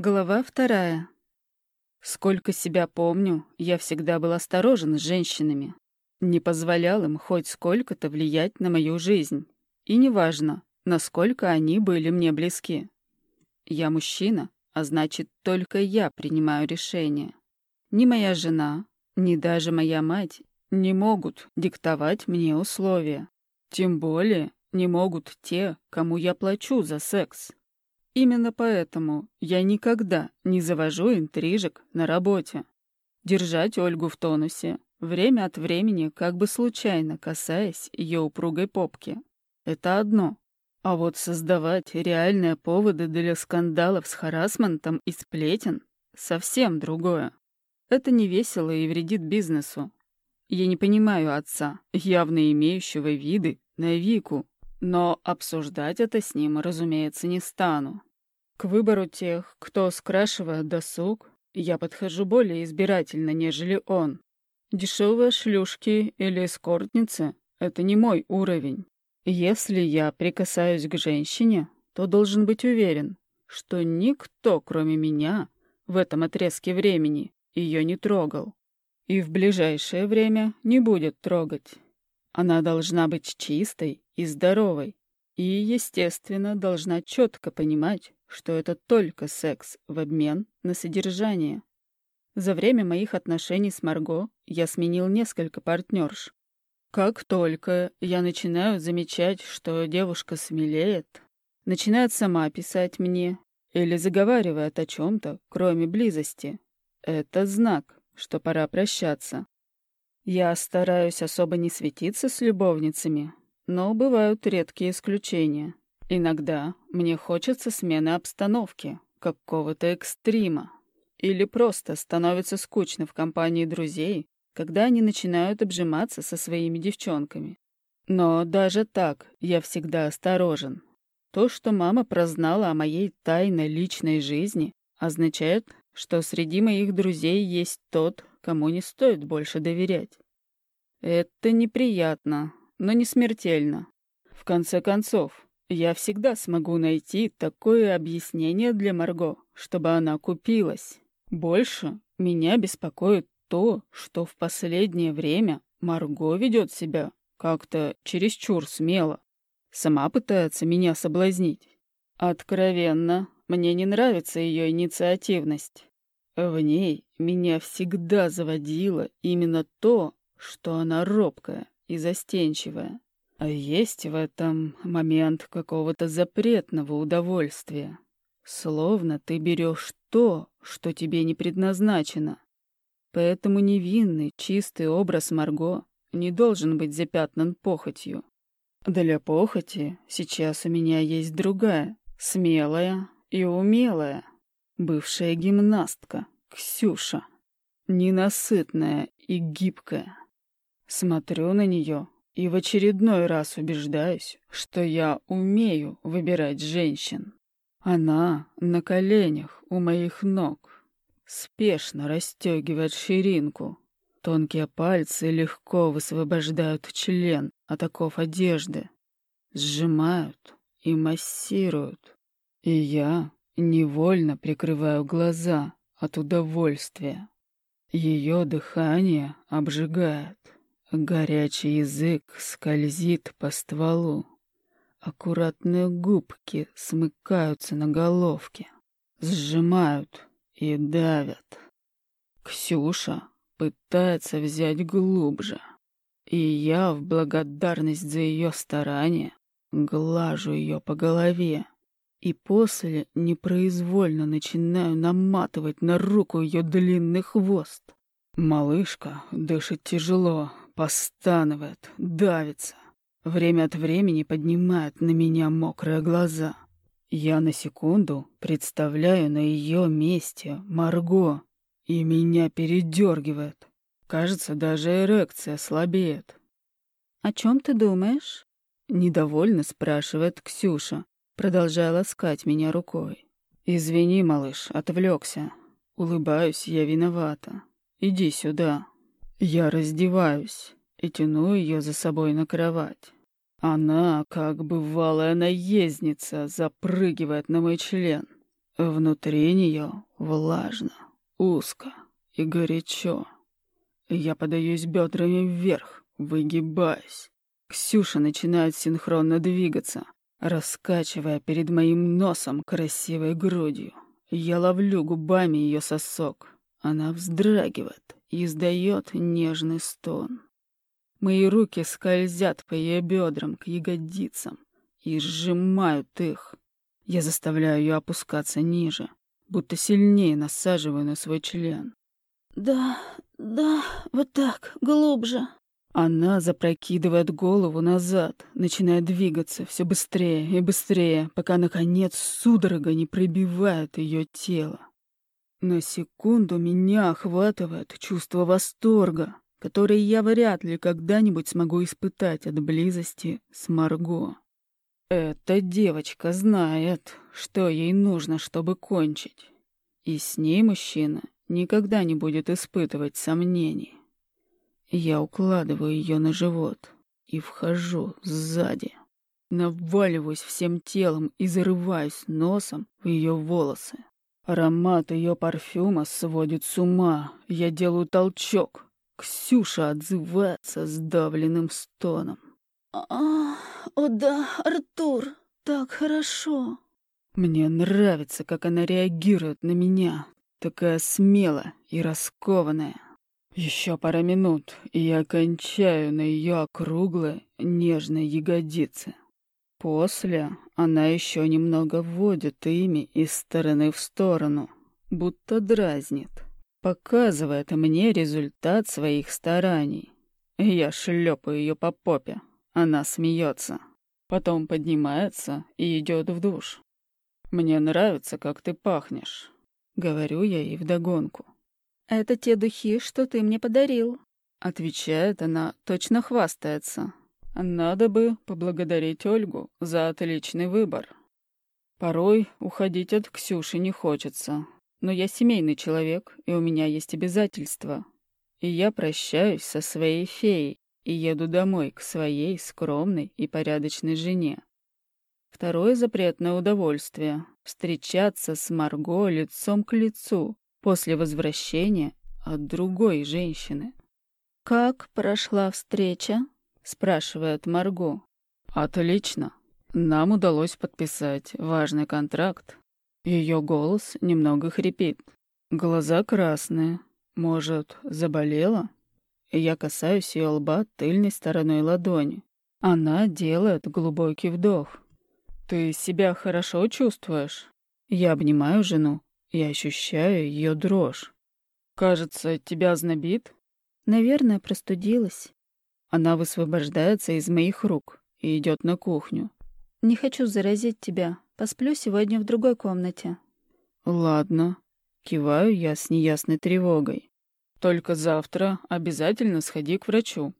Глава вторая. Сколько себя помню, я всегда был осторожен с женщинами. Не позволял им хоть сколько-то влиять на мою жизнь. И неважно, насколько они были мне близки. Я мужчина, а значит, только я принимаю решения. Ни моя жена, ни даже моя мать не могут диктовать мне условия. Тем более не могут те, кому я плачу за секс. Именно поэтому я никогда не завожу интрижек на работе. Держать Ольгу в тонусе, время от времени как бы случайно касаясь ее упругой попки. Это одно. А вот создавать реальные поводы для скандалов с харасментом и сплетен — совсем другое. Это не весело и вредит бизнесу. Я не понимаю отца, явно имеющего виды на Вику, но обсуждать это с ним, разумеется, не стану. К выбору тех, кто скрашивает досуг, я подхожу более избирательно, нежели он. Дешевые шлюшки или эскортницы — это не мой уровень. Если я прикасаюсь к женщине, то должен быть уверен, что никто, кроме меня, в этом отрезке времени ее не трогал. И в ближайшее время не будет трогать. Она должна быть чистой и здоровой. И, естественно, должна четко понимать, что это только секс в обмен на содержание. За время моих отношений с Марго я сменил несколько партнерш. Как только я начинаю замечать, что девушка смелеет, начинает сама писать мне или заговаривает о чем-то, кроме близости, это знак, что пора прощаться. Я стараюсь особо не светиться с любовницами, но бывают редкие исключения. Иногда мне хочется смены обстановки, какого-то экстрима. Или просто становится скучно в компании друзей, когда они начинают обжиматься со своими девчонками. Но даже так я всегда осторожен. То, что мама прознала о моей тайной личной жизни, означает, что среди моих друзей есть тот, кому не стоит больше доверять. Это неприятно, но не смертельно. В конце концов, я всегда смогу найти такое объяснение для Марго, чтобы она купилась. Больше меня беспокоит то, что в последнее время Марго ведет себя как-то чересчур смело. Сама пытается меня соблазнить. Откровенно, мне не нравится ее инициативность. В ней меня всегда заводило именно то, что она робкая и застенчивая. А есть в этом момент какого-то запретного удовольствия. Словно ты берешь то, что тебе не предназначено. Поэтому невинный, чистый образ Марго не должен быть запятнан похотью. Для похоти сейчас у меня есть другая, смелая и умелая, бывшая гимнастка, Ксюша, ненасытная и гибкая. Смотрю на нее и в очередной раз убеждаюсь, что я умею выбирать женщин. Она на коленях у моих ног, спешно расстегивает ширинку. Тонкие пальцы легко высвобождают член от оков одежды, сжимают и массируют. И я невольно прикрываю глаза от удовольствия. Ее дыхание обжигает. Горячий язык скользит по стволу. Аккуратные губки смыкаются на головке, сжимают и давят. Ксюша пытается взять глубже, и я в благодарность за ее старания глажу ее по голове и после непроизвольно начинаю наматывать на руку ее длинный хвост. Малышка дышит тяжело, Постанывает, давится. Время от времени поднимает на меня мокрые глаза. Я на секунду представляю на ее месте Марго, и меня передергивает. Кажется, даже эрекция слабеет. «О чем ты думаешь?» — недовольно спрашивает Ксюша, продолжая ласкать меня рукой. «Извини, малыш, отвлекся. Улыбаюсь я виновата. Иди сюда». Я раздеваюсь и тяну ее за собой на кровать. Она, как бывалая наездница, запрыгивает на мой член. Внутри нее влажно, узко и горячо. Я подаюсь бедрами вверх, выгибаясь. Ксюша начинает синхронно двигаться, раскачивая перед моим носом красивой грудью. Я ловлю губами ее сосок. Она вздрагивает издает нежный стон. Мои руки скользят по ее бедрам к ягодицам и сжимают их. Я заставляю ее опускаться ниже, будто сильнее насаживаю на свой член. «Да, да, вот так, глубже». Она запрокидывает голову назад, начинает двигаться все быстрее и быстрее, пока, наконец, судорога не пробивает ее тело. На секунду меня охватывает чувство восторга, которое я вряд ли когда-нибудь смогу испытать от близости с Марго. Эта девочка знает, что ей нужно, чтобы кончить. И с ней мужчина никогда не будет испытывать сомнений. Я укладываю ее на живот и вхожу сзади. Наваливаюсь всем телом и зарываюсь носом в ее волосы. Аромат ее парфюма сводит с ума. Я делаю толчок. Ксюша отзывается сдавленным стоном. А, о да, Артур, так хорошо. Мне нравится, как она реагирует на меня. Такая смелая и раскованная. Еще пара минут, и я кончаю на ее округлой, нежной ягодице. После она еще немного вводит ими из стороны в сторону, будто дразнит. Показывает мне результат своих стараний. Я шлепаю ее по попе. Она смеется. Потом поднимается и идет в душ. «Мне нравится, как ты пахнешь», — говорю я ей вдогонку. «Это те духи, что ты мне подарил», — отвечает она, точно хвастается. Надо бы поблагодарить Ольгу за отличный выбор. Порой уходить от Ксюши не хочется, но я семейный человек, и у меня есть обязательства. И я прощаюсь со своей феей и еду домой к своей скромной и порядочной жене. Второе запретное удовольствие — встречаться с Марго лицом к лицу после возвращения от другой женщины. «Как прошла встреча?» Спрашивает Марго. Отлично. Нам удалось подписать важный контракт. Ее голос немного хрипит. Глаза красные. Может, заболела? Я касаюсь ее лба тыльной стороной ладони. Она делает глубокий вдох. «Ты себя хорошо чувствуешь?» Я обнимаю жену и ощущаю ее дрожь. «Кажется, тебя знобит?» «Наверное, простудилась». Она высвобождается из моих рук и идет на кухню. «Не хочу заразить тебя. Посплю сегодня в другой комнате». «Ладно». Киваю я с неясной тревогой. «Только завтра обязательно сходи к врачу.